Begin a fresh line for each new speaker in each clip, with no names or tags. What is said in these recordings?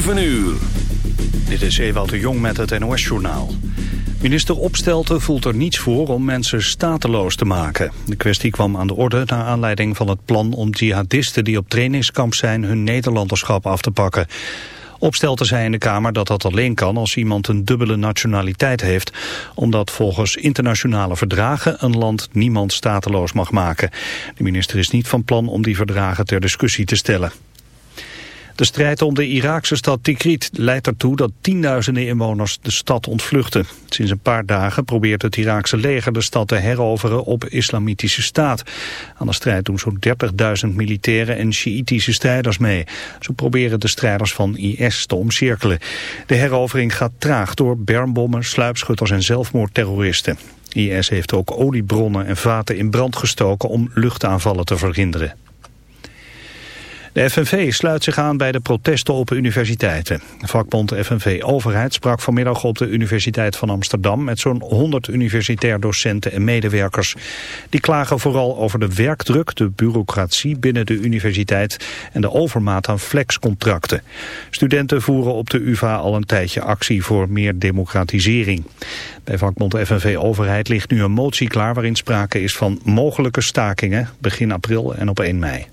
7 uur.
Dit is Ewout de Jong met het NOS-journaal. Minister Opstelten voelt er niets voor om mensen stateloos te maken. De kwestie kwam aan de orde naar aanleiding van het plan om jihadisten die op trainingskamp zijn hun Nederlanderschap af te pakken. Opstelten zei in de Kamer dat dat alleen kan als iemand een dubbele nationaliteit heeft, omdat volgens internationale verdragen een land niemand stateloos mag maken. De minister is niet van plan om die verdragen ter discussie te stellen. De strijd om de Iraakse stad Tikrit leidt ertoe dat tienduizenden inwoners de stad ontvluchten. Sinds een paar dagen probeert het Iraakse leger de stad te heroveren op islamitische staat. Aan de strijd doen zo'n 30.000 militairen en Sjiitische strijders mee. Ze proberen de strijders van IS te omcirkelen. De herovering gaat traag door bermbommen, sluipschutters en zelfmoordterroristen. IS heeft ook oliebronnen en vaten in brand gestoken om luchtaanvallen te verhinderen. De FNV sluit zich aan bij de protesten op universiteiten. Vakbond FNV Overheid sprak vanmiddag op de Universiteit van Amsterdam... met zo'n 100 universitair docenten en medewerkers. Die klagen vooral over de werkdruk, de bureaucratie binnen de universiteit... en de overmaat aan flexcontracten. Studenten voeren op de UvA al een tijdje actie voor meer democratisering. Bij vakbond FNV Overheid ligt nu een motie klaar... waarin sprake is van mogelijke stakingen begin april en op 1 mei.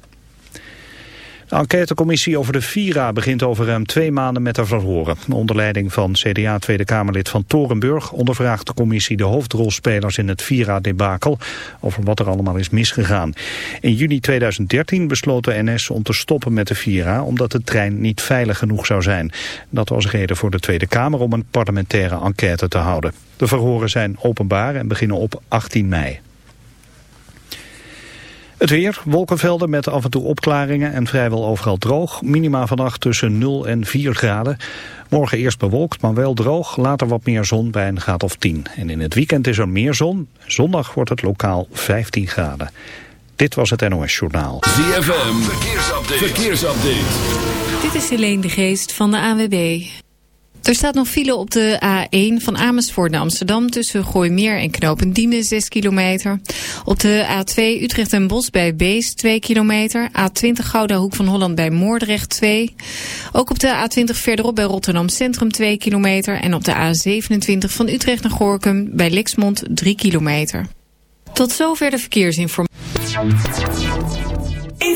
De enquêtecommissie over de Vira begint over ruim twee maanden met haar verhoren. Onder leiding van CDA Tweede Kamerlid van Torenburg ondervraagt de commissie de hoofdrolspelers in het Vira-debakel over wat er allemaal is misgegaan. In juni 2013 besloot de NS om te stoppen met de Vira omdat de trein niet veilig genoeg zou zijn. Dat was reden voor de Tweede Kamer om een parlementaire enquête te houden. De verhoren zijn openbaar en beginnen op 18 mei. Het weer, wolkenvelden met af en toe opklaringen en vrijwel overal droog. Minima vannacht tussen 0 en 4 graden. Morgen eerst bewolkt, maar wel droog. Later wat meer zon bij een graad of 10. En in het weekend is er meer zon. Zondag wordt het lokaal 15 graden. Dit was het NOS Journaal.
ZFM, verkeersupdate. verkeersupdate.
Dit is Helene de Geest van de AWB. Er staat nog file op de A1 van Amersfoort naar Amsterdam... tussen Gooimeer en Knopendiemen, 6 kilometer. Op de A2 Utrecht en Bos bij Beest, 2 kilometer. A20 Gouda Hoek van Holland bij Moordrecht, 2. Ook op de A20 verderop bij Rotterdam Centrum, 2 kilometer. En op de A27 van Utrecht naar Gorkum bij Lexmond, 3 kilometer. Tot zover de verkeersinformatie.
In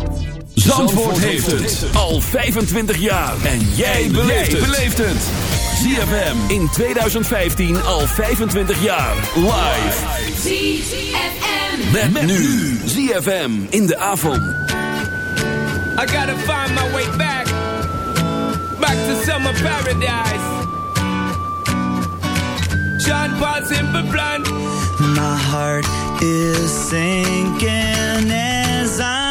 Zandvoort, heeft het al 25 jaar. En jij beleeft het. ZFM in 2015 al 25 jaar. Live.
ZFM.
Met, met nu. ZFM in de avond.
I gotta find my way back. Back to summer paradise. Sean Paul Simple Plan.
My heart is sinking as I'm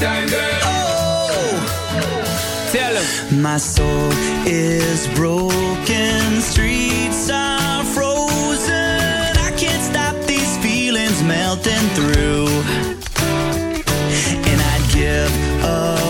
time, girl.
Oh,
tell him.
My soul is broken. Streets are frozen. I can't stop these feelings melting through. And I'd give up.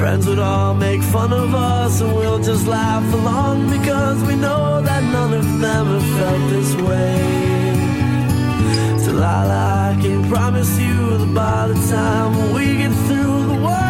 Friends would all make fun of us, and we'll just laugh along because we know that none of them have felt this way. Delilah, I can promise you that by the time we get through, the world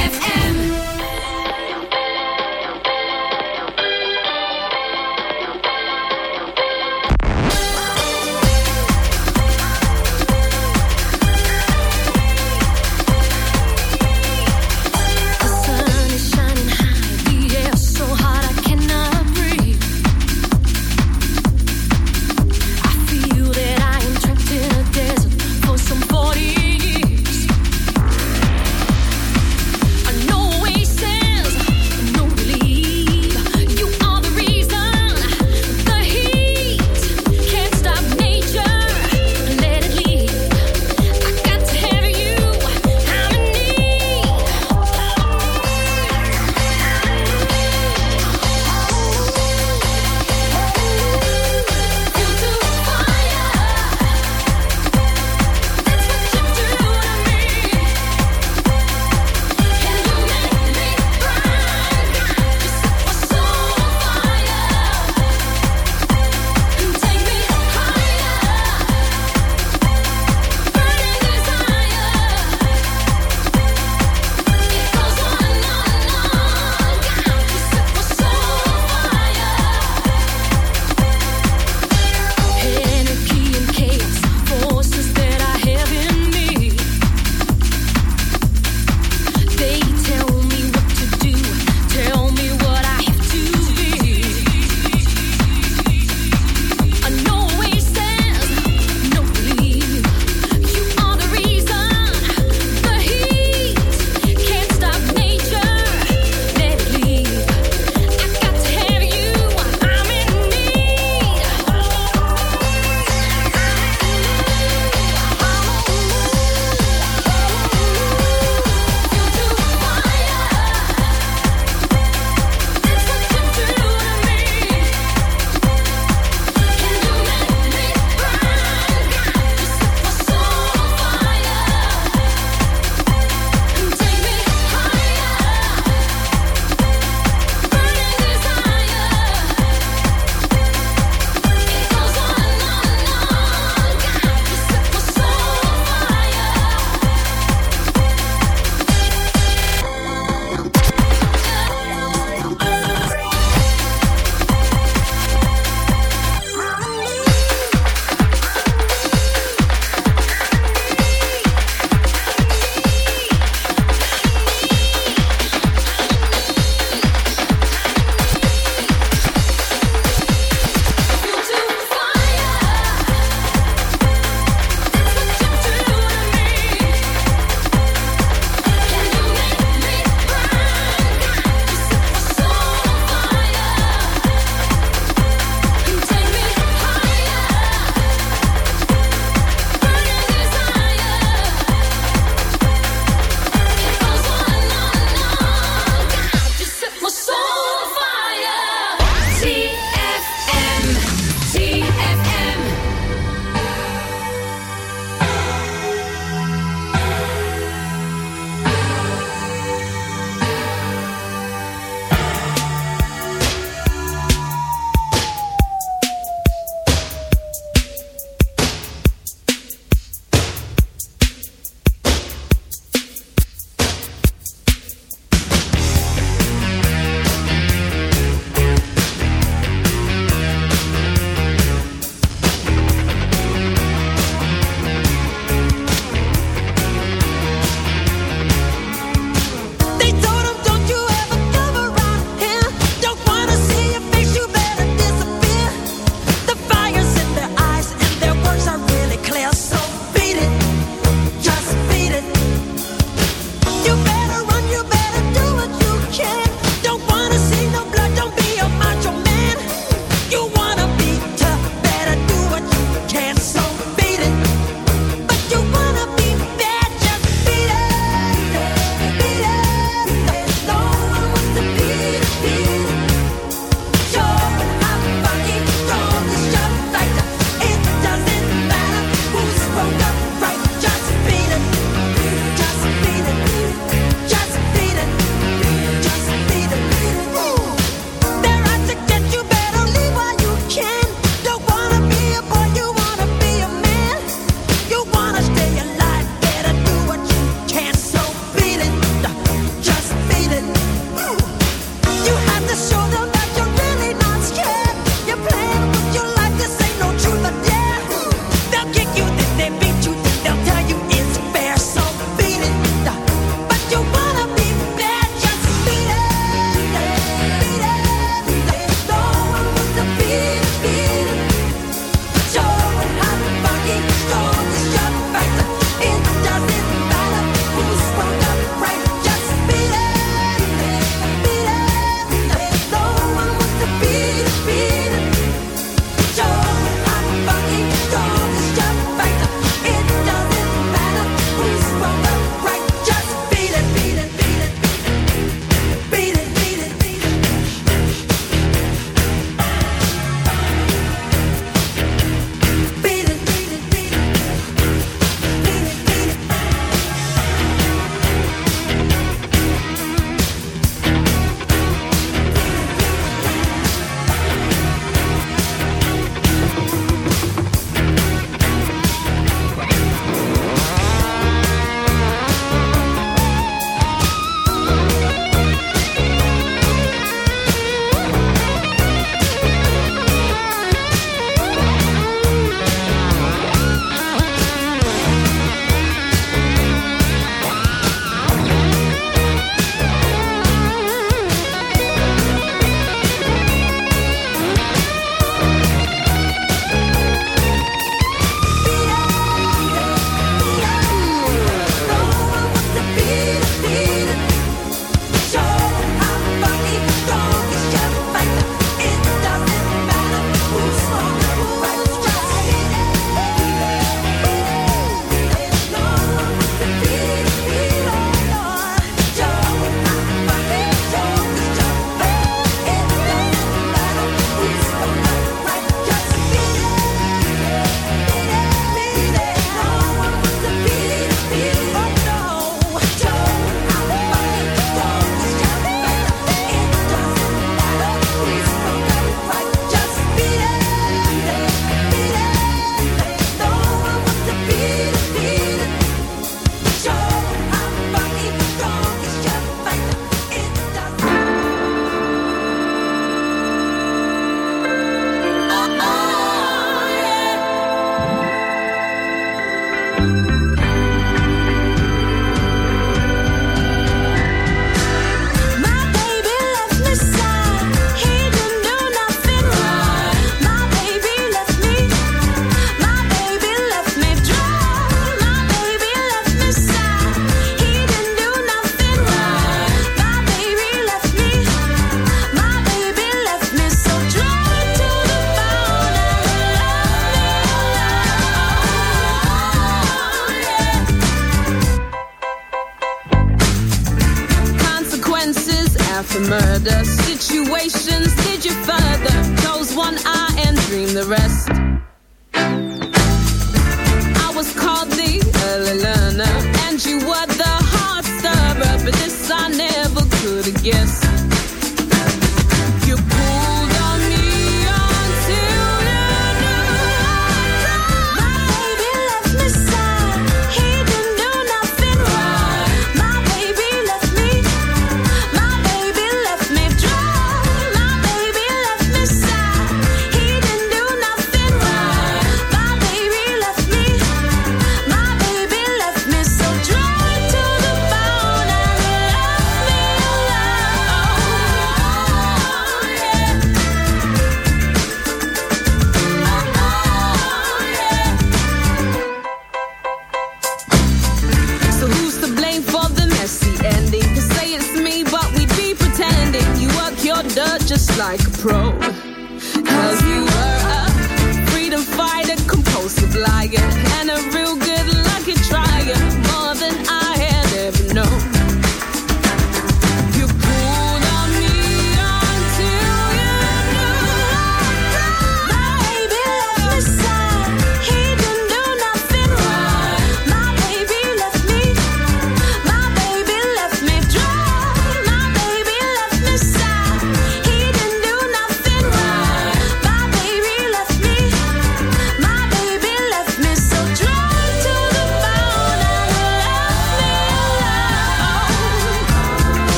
Like a pro.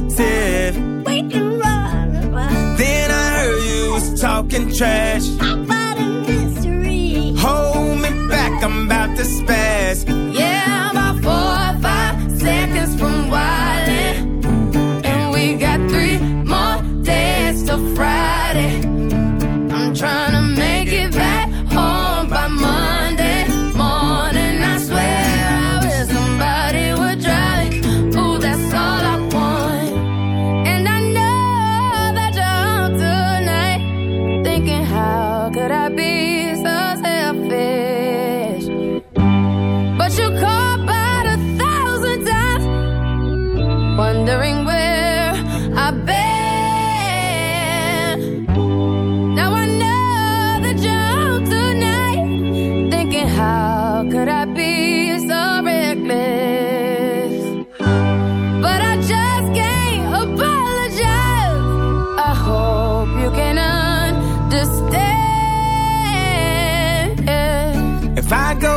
positive. We
can run. Then I heard you was talking trash.